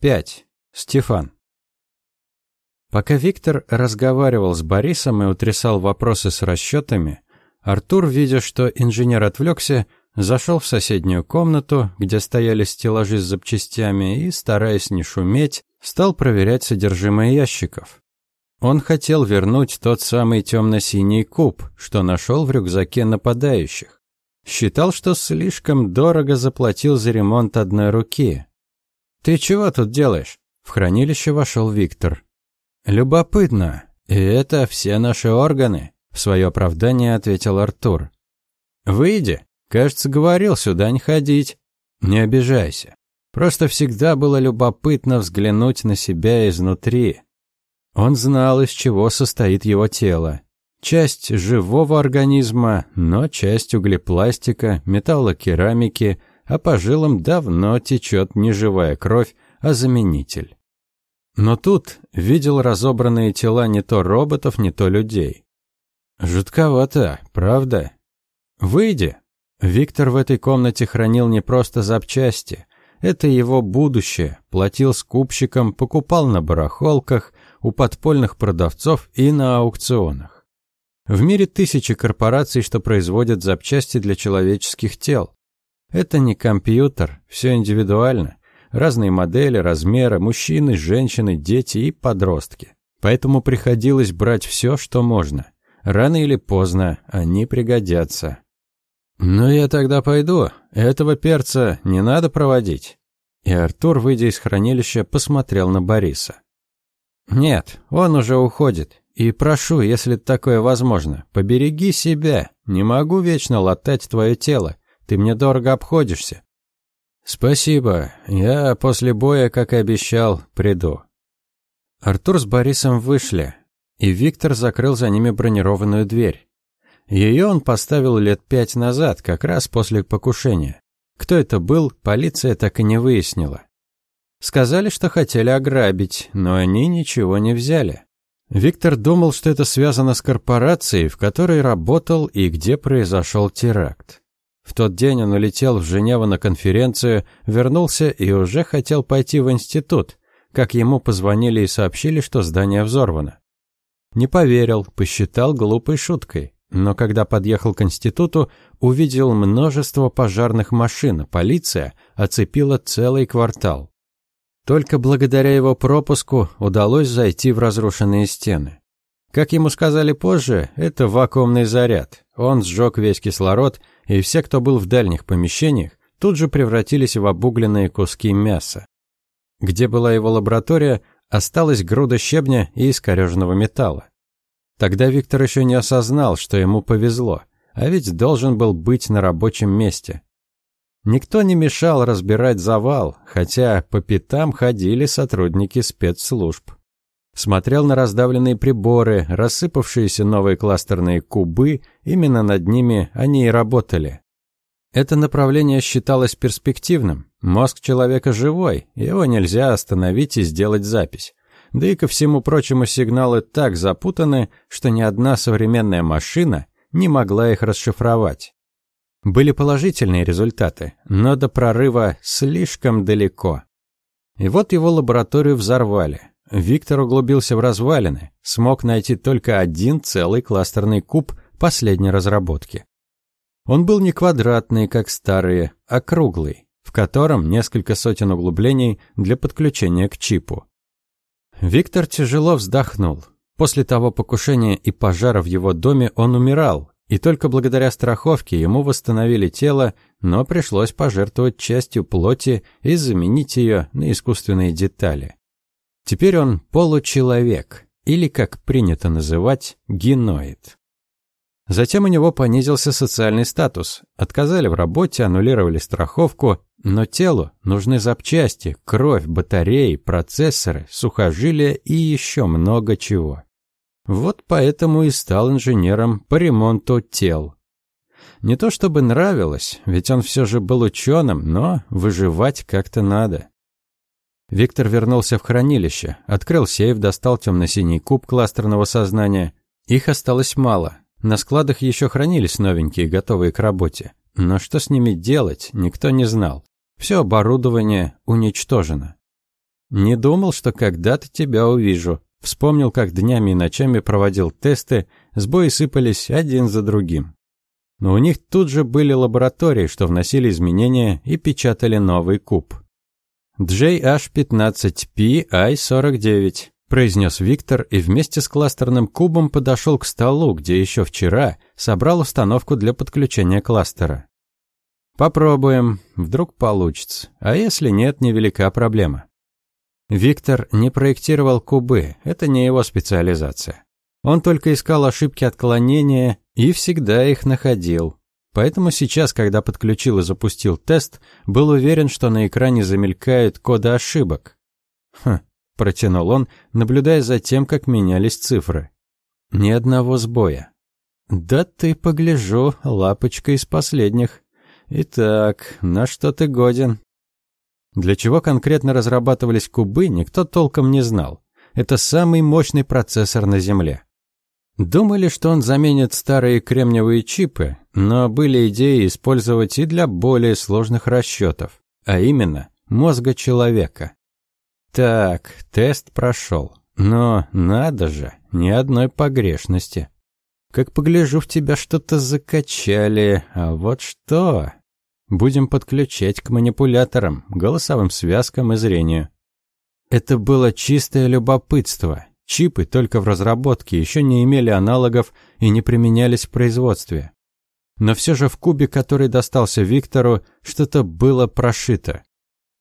5. Стефан. Пока Виктор разговаривал с Борисом и утрясал вопросы с расчетами, Артур, видя, что инженер отвлекся, зашел в соседнюю комнату, где стояли стеллажи с запчастями, и, стараясь не шуметь, стал проверять содержимое ящиков. Он хотел вернуть тот самый темно-синий куб, что нашел в рюкзаке нападающих. Считал, что слишком дорого заплатил за ремонт одной руки. «Ты чего тут делаешь?» В хранилище вошел Виктор. «Любопытно. И это все наши органы», — в свое оправдание ответил Артур. «Выйди. Кажется, говорил сюда не ходить. Не обижайся. Просто всегда было любопытно взглянуть на себя изнутри. Он знал, из чего состоит его тело. Часть живого организма, но часть углепластика, металлокерамики, а по жилам давно течет не живая кровь, а заменитель. Но тут видел разобранные тела не то роботов, не то людей. Жутковато, правда? Выйди. Виктор в этой комнате хранил не просто запчасти. Это его будущее, платил скупщикам, покупал на барахолках, у подпольных продавцов и на аукционах. В мире тысячи корпораций, что производят запчасти для человеческих тел. Это не компьютер, все индивидуально. Разные модели, размеры, мужчины, женщины, дети и подростки. Поэтому приходилось брать все, что можно. Рано или поздно они пригодятся. «Ну я тогда пойду. Этого перца не надо проводить». И Артур, выйдя из хранилища, посмотрел на Бориса. «Нет, он уже уходит. И прошу, если такое возможно, побереги себя. Не могу вечно латать твое тело. Ты мне дорого обходишься. Спасибо. Я после боя, как и обещал, приду. Артур с Борисом вышли, и Виктор закрыл за ними бронированную дверь. Ее он поставил лет пять назад, как раз после покушения. Кто это был, полиция так и не выяснила. Сказали, что хотели ограбить, но они ничего не взяли. Виктор думал, что это связано с корпорацией, в которой работал и где произошел теракт. В тот день он улетел в Женеву на конференцию, вернулся и уже хотел пойти в институт, как ему позвонили и сообщили, что здание взорвано. Не поверил, посчитал глупой шуткой, но когда подъехал к институту, увидел множество пожарных машин, полиция оцепила целый квартал. Только благодаря его пропуску удалось зайти в разрушенные стены. Как ему сказали позже, это вакуумный заряд. Он сжег весь кислород, и все, кто был в дальних помещениях, тут же превратились в обугленные куски мяса. Где была его лаборатория, осталась груда щебня и искореженного металла. Тогда Виктор еще не осознал, что ему повезло, а ведь должен был быть на рабочем месте. Никто не мешал разбирать завал, хотя по пятам ходили сотрудники спецслужб. Смотрел на раздавленные приборы, рассыпавшиеся новые кластерные кубы, именно над ними они и работали. Это направление считалось перспективным. Мозг человека живой, его нельзя остановить и сделать запись. Да и ко всему прочему сигналы так запутаны, что ни одна современная машина не могла их расшифровать. Были положительные результаты, но до прорыва слишком далеко. И вот его лабораторию взорвали. Виктор углубился в развалины, смог найти только один целый кластерный куб последней разработки. Он был не квадратный, как старые, а круглый, в котором несколько сотен углублений для подключения к чипу. Виктор тяжело вздохнул. После того покушения и пожара в его доме он умирал, и только благодаря страховке ему восстановили тело, но пришлось пожертвовать частью плоти и заменить ее на искусственные детали. Теперь он получеловек, или, как принято называть, геноид. Затем у него понизился социальный статус. Отказали в работе, аннулировали страховку, но телу нужны запчасти, кровь, батареи, процессоры, сухожилия и еще много чего. Вот поэтому и стал инженером по ремонту тел. Не то чтобы нравилось, ведь он все же был ученым, но выживать как-то надо. Виктор вернулся в хранилище, открыл сейф, достал темно-синий куб кластерного сознания. Их осталось мало. На складах еще хранились новенькие, готовые к работе. Но что с ними делать, никто не знал. Все оборудование уничтожено. Не думал, что когда-то тебя увижу. Вспомнил, как днями и ночами проводил тесты, сбои сыпались один за другим. Но у них тут же были лаборатории, что вносили изменения и печатали новый куб. JH15PI49, произнес Виктор и вместе с кластерным кубом подошел к столу, где еще вчера собрал установку для подключения кластера. Попробуем, вдруг получится. А если нет, невелика проблема. Виктор не проектировал кубы, это не его специализация. Он только искал ошибки отклонения и всегда их находил. Поэтому сейчас, когда подключил и запустил тест, был уверен, что на экране замелькают коды ошибок. «Хм», – протянул он, наблюдая за тем, как менялись цифры. Ни одного сбоя. «Да ты, погляжу, лапочка из последних. Итак, на что ты годен?» Для чего конкретно разрабатывались кубы, никто толком не знал. Это самый мощный процессор на Земле. Думали, что он заменит старые кремниевые чипы, но были идеи использовать и для более сложных расчетов, а именно мозга человека. Так, тест прошел. Но надо же, ни одной погрешности. Как погляжу, в тебя что-то закачали, а вот что? Будем подключать к манипуляторам, голосовым связкам и зрению. Это было чистое любопытство, Чипы только в разработке еще не имели аналогов и не применялись в производстве. Но все же в кубе, который достался Виктору, что-то было прошито.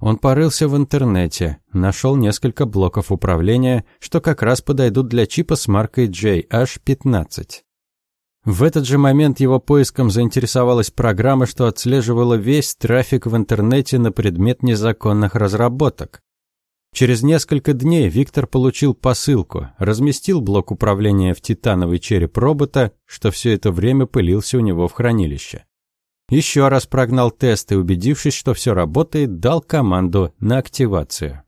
Он порылся в интернете, нашел несколько блоков управления, что как раз подойдут для чипа с маркой JH15. В этот же момент его поиском заинтересовалась программа, что отслеживала весь трафик в интернете на предмет незаконных разработок. Через несколько дней Виктор получил посылку, разместил блок управления в титановый череп робота, что все это время пылился у него в хранилище. Еще раз прогнал тест и, убедившись, что все работает, дал команду на активацию.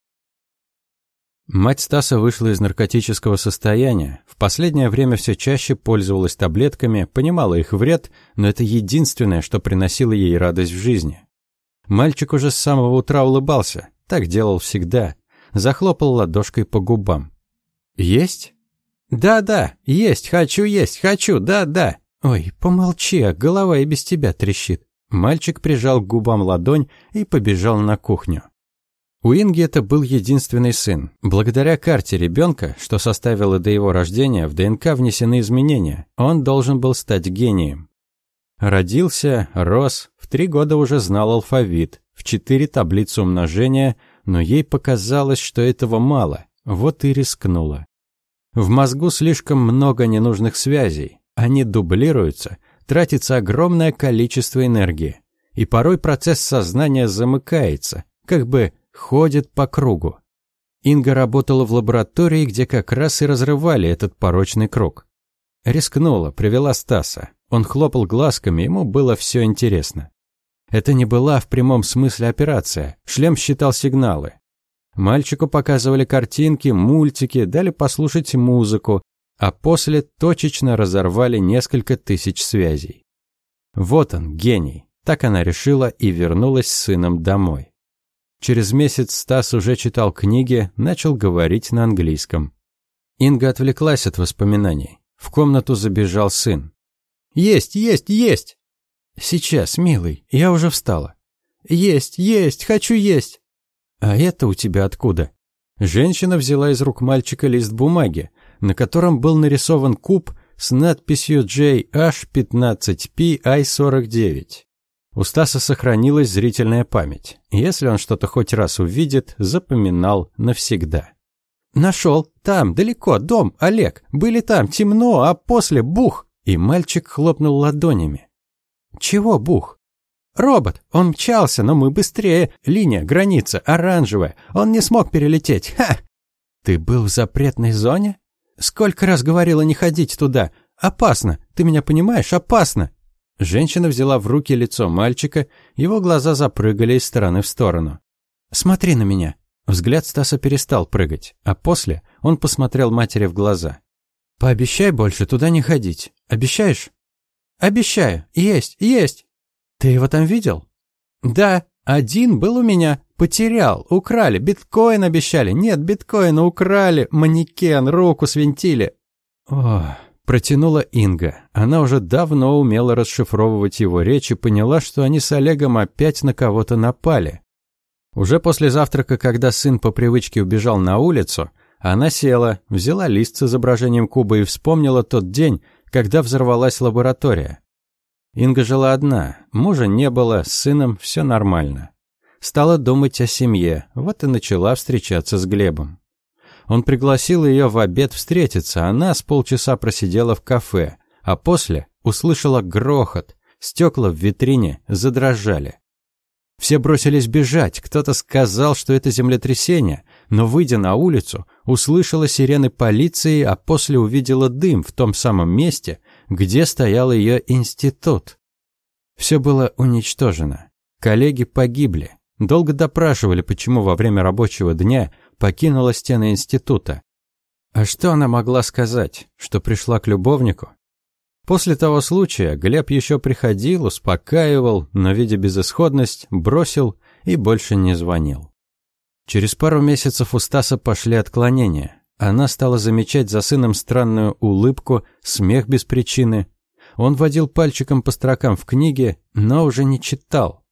Мать Стаса вышла из наркотического состояния. В последнее время все чаще пользовалась таблетками, понимала их вред, но это единственное, что приносило ей радость в жизни. Мальчик уже с самого утра улыбался. Так делал всегда захлопал ладошкой по губам. «Есть?» «Да-да, есть, хочу есть, хочу, да-да». «Ой, помолчи, а голова и без тебя трещит». Мальчик прижал к губам ладонь и побежал на кухню. У Инги это был единственный сын. Благодаря карте ребенка, что составило до его рождения, в ДНК внесены изменения. Он должен был стать гением. Родился, рос, в три года уже знал алфавит, в четыре таблицу умножения, но ей показалось, что этого мало, вот и рискнула. В мозгу слишком много ненужных связей, они дублируются, тратится огромное количество энергии, и порой процесс сознания замыкается, как бы ходит по кругу. Инга работала в лаборатории, где как раз и разрывали этот порочный круг. Рискнула, привела Стаса. Он хлопал глазками, ему было все интересно. Это не была в прямом смысле операция. Шлем считал сигналы. Мальчику показывали картинки, мультики, дали послушать музыку, а после точечно разорвали несколько тысяч связей. Вот он, гений. Так она решила и вернулась с сыном домой. Через месяц Стас уже читал книги, начал говорить на английском. Инга отвлеклась от воспоминаний. В комнату забежал сын. «Есть, есть, есть!» «Сейчас, милый, я уже встала». «Есть, есть, хочу есть!» «А это у тебя откуда?» Женщина взяла из рук мальчика лист бумаги, на котором был нарисован куб с надписью JH15PI49. У Стаса сохранилась зрительная память. Если он что-то хоть раз увидит, запоминал навсегда. «Нашел. Там, далеко, дом, Олег. Были там, темно, а после бух!» И мальчик хлопнул ладонями. «Чего бух?» «Робот! Он мчался, но мы быстрее. Линия, граница, оранжевая. Он не смог перелететь. Ха!» «Ты был в запретной зоне?» «Сколько раз говорила не ходить туда. Опасно. Ты меня понимаешь? Опасно!» Женщина взяла в руки лицо мальчика, его глаза запрыгали из стороны в сторону. «Смотри на меня!» Взгляд Стаса перестал прыгать, а после он посмотрел матери в глаза. «Пообещай больше туда не ходить. Обещаешь?» «Обещаю. Есть, есть». «Ты его там видел?» «Да, один был у меня. Потерял, украли, биткоин обещали. Нет, биткоина украли, манекен, руку свинтили. Ох, протянула Инга. Она уже давно умела расшифровывать его речь и поняла, что они с Олегом опять на кого-то напали. Уже после завтрака, когда сын по привычке убежал на улицу, она села, взяла лист с изображением куба и вспомнила тот день, когда взорвалась лаборатория. Инга жила одна, мужа не было, с сыном все нормально. Стала думать о семье, вот и начала встречаться с Глебом. Он пригласил ее в обед встретиться, она с полчаса просидела в кафе, а после услышала грохот, стекла в витрине задрожали. Все бросились бежать, кто-то сказал, что это землетрясение, но, выйдя на улицу, услышала сирены полиции, а после увидела дым в том самом месте, где стоял ее институт. Все было уничтожено. Коллеги погибли. Долго допрашивали, почему во время рабочего дня покинула стены института. А что она могла сказать? Что пришла к любовнику? После того случая Глеб еще приходил, успокаивал, но, видя безысходность, бросил и больше не звонил. Через пару месяцев у Стаса пошли отклонения. Она стала замечать за сыном странную улыбку, смех без причины. Он водил пальчиком по строкам в книге, но уже не читал.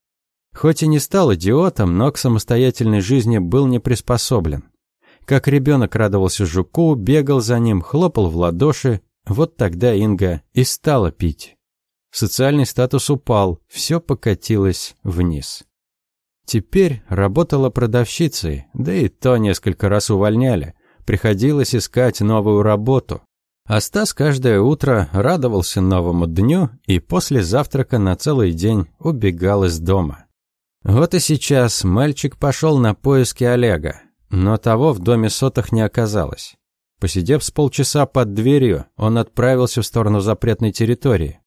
Хоть и не стал идиотом, но к самостоятельной жизни был не приспособлен. Как ребенок радовался жуку, бегал за ним, хлопал в ладоши. Вот тогда Инга и стала пить. Социальный статус упал, все покатилось вниз. Теперь работала продавщицей, да и то несколько раз увольняли. Приходилось искать новую работу. А Стас каждое утро радовался новому дню и после завтрака на целый день убегал из дома. Вот и сейчас мальчик пошел на поиски Олега, но того в доме сотах не оказалось. Посидев с полчаса под дверью, он отправился в сторону запретной территории.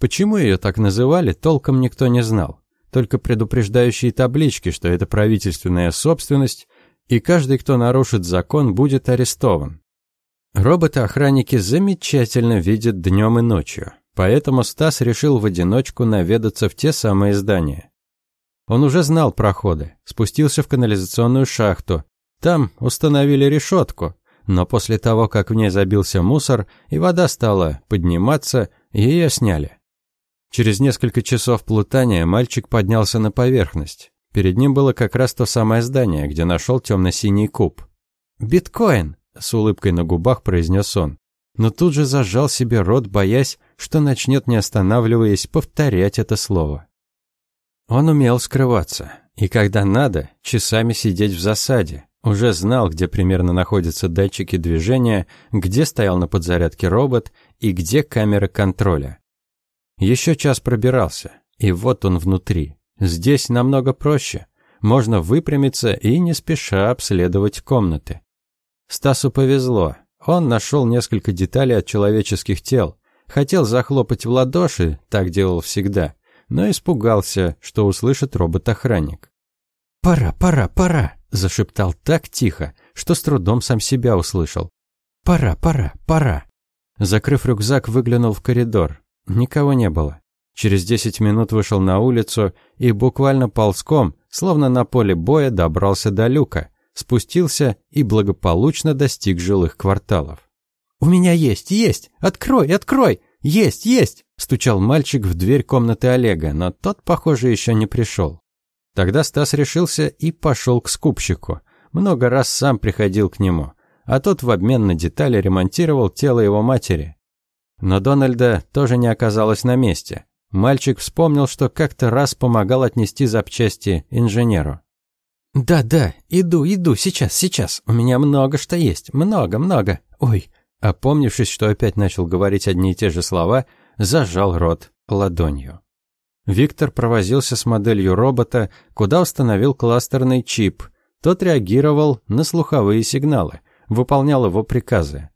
Почему ее так называли, толком никто не знал только предупреждающие таблички, что это правительственная собственность, и каждый, кто нарушит закон, будет арестован. Роботы-охранники замечательно видят днем и ночью, поэтому Стас решил в одиночку наведаться в те самые здания. Он уже знал проходы, спустился в канализационную шахту. Там установили решетку, но после того, как в ней забился мусор и вода стала подниматься, ее сняли. Через несколько часов плутания мальчик поднялся на поверхность. Перед ним было как раз то самое здание, где нашел темно-синий куб. «Биткоин!» – с улыбкой на губах произнес он. Но тут же зажал себе рот, боясь, что начнет, не останавливаясь, повторять это слово. Он умел скрываться, и когда надо, часами сидеть в засаде. Уже знал, где примерно находятся датчики движения, где стоял на подзарядке робот и где камеры контроля. Еще час пробирался, и вот он внутри. Здесь намного проще. Можно выпрямиться и не спеша обследовать комнаты. Стасу повезло. Он нашел несколько деталей от человеческих тел. Хотел захлопать в ладоши, так делал всегда, но испугался, что услышит робот-охранник. «Пора, пора, пора!» – зашептал так тихо, что с трудом сам себя услышал. «Пора, пора, пора!» Закрыв рюкзак, выглянул в коридор. Никого не было. Через десять минут вышел на улицу и буквально ползком, словно на поле боя, добрался до люка, спустился и благополучно достиг жилых кварталов. «У меня есть, есть! Открой, открой! Есть, есть!» стучал мальчик в дверь комнаты Олега, но тот, похоже, еще не пришел. Тогда Стас решился и пошел к скупщику. Много раз сам приходил к нему, а тот в обмен на детали ремонтировал тело его матери. Но Дональда тоже не оказалось на месте. Мальчик вспомнил, что как-то раз помогал отнести запчасти инженеру. «Да, да, иду, иду, сейчас, сейчас. У меня много что есть, много, много. Ой». Опомнившись, что опять начал говорить одни и те же слова, зажал рот ладонью. Виктор провозился с моделью робота, куда установил кластерный чип. Тот реагировал на слуховые сигналы, выполнял его приказы.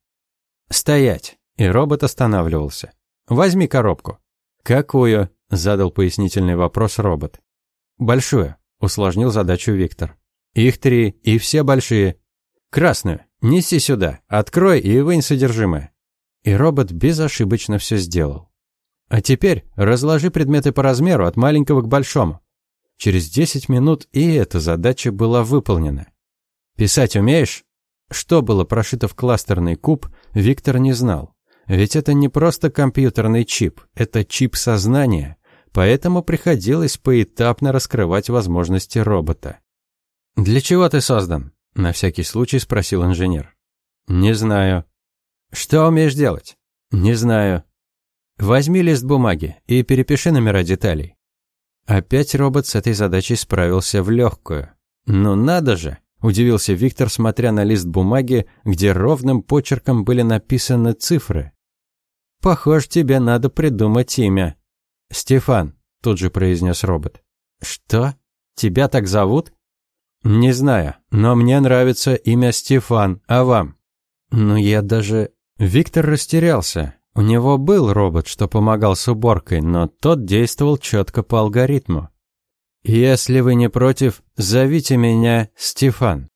«Стоять!» И робот останавливался. «Возьми коробку». «Какую?» – задал пояснительный вопрос робот. «Большую», – усложнил задачу Виктор. «Их три, и все большие». «Красную. Неси сюда. Открой и вынь содержимое». И робот безошибочно все сделал. «А теперь разложи предметы по размеру от маленького к большому». Через 10 минут и эта задача была выполнена. «Писать умеешь?» Что было прошито в кластерный куб, Виктор не знал. Ведь это не просто компьютерный чип, это чип сознания, поэтому приходилось поэтапно раскрывать возможности робота. «Для чего ты создан?» – на всякий случай спросил инженер. «Не знаю». «Что умеешь делать?» «Не знаю». «Возьми лист бумаги и перепиши номера деталей». Опять робот с этой задачей справился в легкую. «Ну надо же!» – удивился Виктор, смотря на лист бумаги, где ровным почерком были написаны цифры. «Похоже, тебе надо придумать имя». «Стефан», – тут же произнес робот. «Что? Тебя так зовут?» «Не знаю, но мне нравится имя Стефан, а вам?» «Ну, я даже...» Виктор растерялся. У него был робот, что помогал с уборкой, но тот действовал четко по алгоритму. «Если вы не против, зовите меня Стефан».